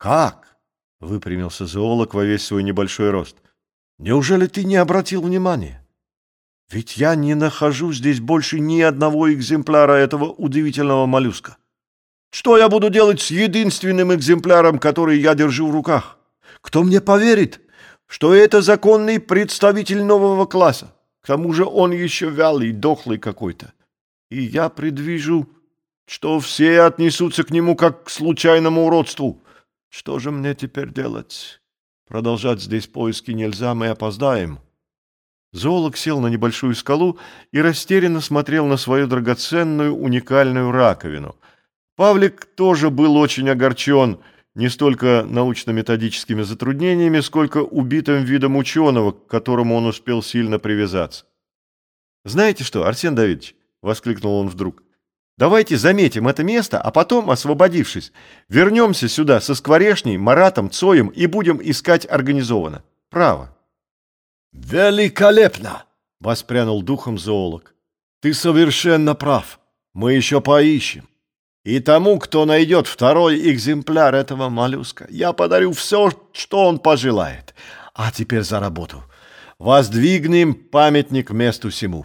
Как? Выпрямился зоолог во весь свой небольшой рост. Неужели ты не обратил внимания? Ведь я не нахожу здесь больше ни одного экземпляра этого удивительного моллюска. Что я буду делать с единственным экземпляром, который я держу в руках? Кто мне поверит, что это законный представитель нового класса? К тому же он еще вялый, дохлый какой-то. И я предвижу, что все отнесутся к нему как к случайному уродству. Что же мне теперь делать? Продолжать здесь поиски нельзя, мы опоздаем. Зоолог сел на небольшую скалу и растерянно смотрел на свою драгоценную уникальную раковину. Павлик тоже был очень огорчен не столько научно-методическими затруднениями, сколько убитым видом ученого, к которому он успел сильно привязаться. «Знаете что, Арсен Давидович?» — воскликнул он вдруг. «Давайте заметим это место, а потом, освободившись, вернемся сюда со Скворешней, Маратом, Цоем и будем искать организованно. Право». «Великолепно!» — воспрянул духом зоолог. «Ты совершенно прав. Мы еще поищем. И тому, кто найдет второй экземпляр этого моллюска, я подарю все, что он пожелает. А теперь за работу. Воздвигнем памятник месту всему.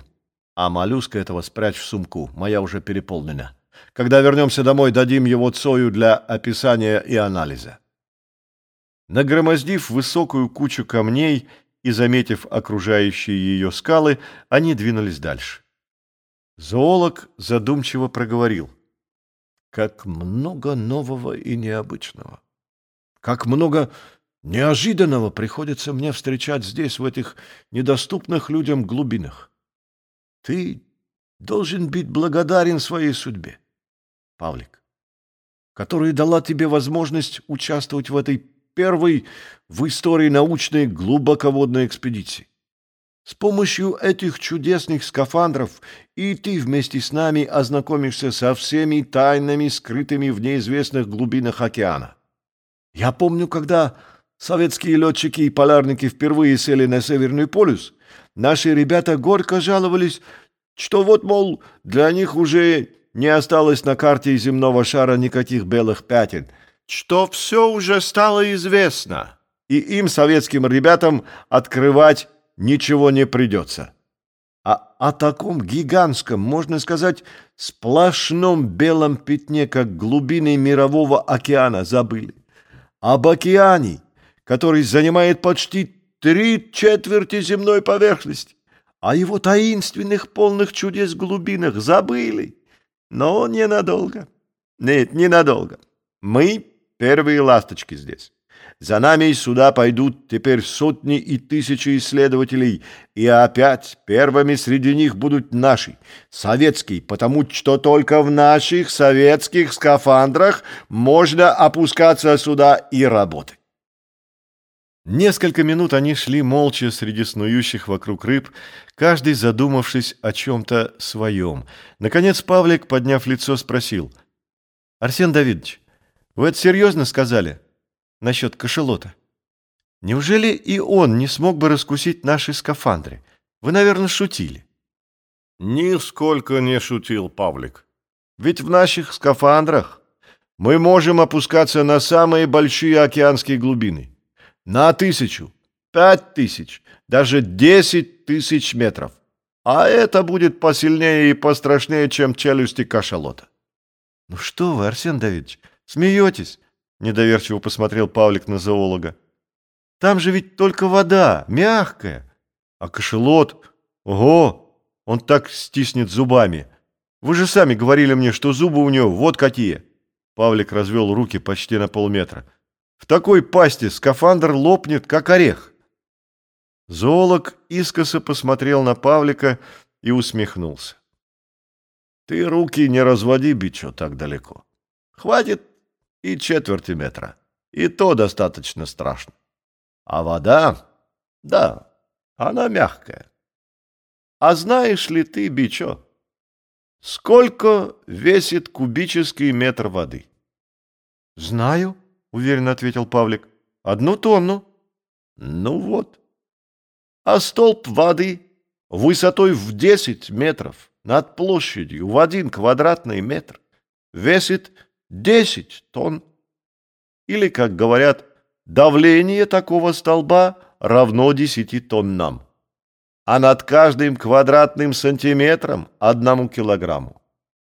А моллюска этого спрячь в сумку, моя уже переполнена. Когда вернемся домой, дадим его Цою для описания и анализа». Нагромоздив высокую кучу камней, и, заметив окружающие ее скалы, они двинулись дальше. Зоолог задумчиво проговорил. «Как много нового и необычного! Как много неожиданного приходится мне встречать здесь, в этих недоступных людям глубинах! Ты должен быть благодарен своей судьбе, Павлик, которая дала тебе возможность участвовать в этой первой в истории научной глубоководной экспедиции. С помощью этих чудесных скафандров и ты вместе с нами ознакомишься со всеми тайнами, скрытыми в неизвестных глубинах океана. Я помню, когда советские летчики и полярники впервые сели на Северный полюс, наши ребята горько жаловались, что вот, мол, для них уже не осталось на карте земного шара никаких белых пятен — что все уже стало известно, и им, советским ребятам, открывать ничего не придется. А о таком гигантском, можно сказать, сплошном белом пятне, как глубины мирового океана, забыли. Об океане, который занимает почти три четверти земной поверхности, о его таинственных, полных чудес глубинах забыли. Но ненадолго. Нет, ненадолго. Мы Первые ласточки здесь. За нами сюда пойдут теперь сотни и тысячи исследователей, и опять первыми среди них будут наши, советские, потому что только в наших советских скафандрах можно опускаться сюда и работать. Несколько минут они шли молча среди снующих вокруг рыб, каждый задумавшись о чем-то своем. Наконец Павлик, подняв лицо, спросил. «Арсен Давидович, вы это серьезно сказали? Насчет кошелота? Неужели и он не смог бы раскусить наши скафандры? Вы, наверное, шутили. Нисколько не шутил Павлик. Ведь в наших скафандрах мы можем опускаться на самые большие океанские глубины. На тысячу, пять тысяч, даже десять тысяч метров. А это будет посильнее и пострашнее, чем челюсти кашалота. Ну что вы, Арсен Давидович, Смеетесь? Недоверчиво посмотрел Павлик на зоолога. Там же ведь только вода, мягкая. А кошелот, ого, он так стиснет зубами. Вы же сами говорили мне, что зубы у него вот какие. Павлик развел руки почти на полметра. В такой пасти скафандр лопнет, как орех. Зоолог искоса посмотрел на Павлика и усмехнулся. Ты руки не разводи, бичо, так далеко. Хватит и четверти метра. И то достаточно страшно. А вода? Да, она мягкая. А знаешь ли ты, Бичо, сколько весит кубический метр воды? Знаю, уверенно ответил Павлик. Одну тонну. Ну вот. А столб воды высотой в 10 метров над площадью в один квадратный метр весит Десять тонн. Или, как говорят, давление такого столба равно 10 тоннам, а над каждым квадратным сантиметром одному килограмму.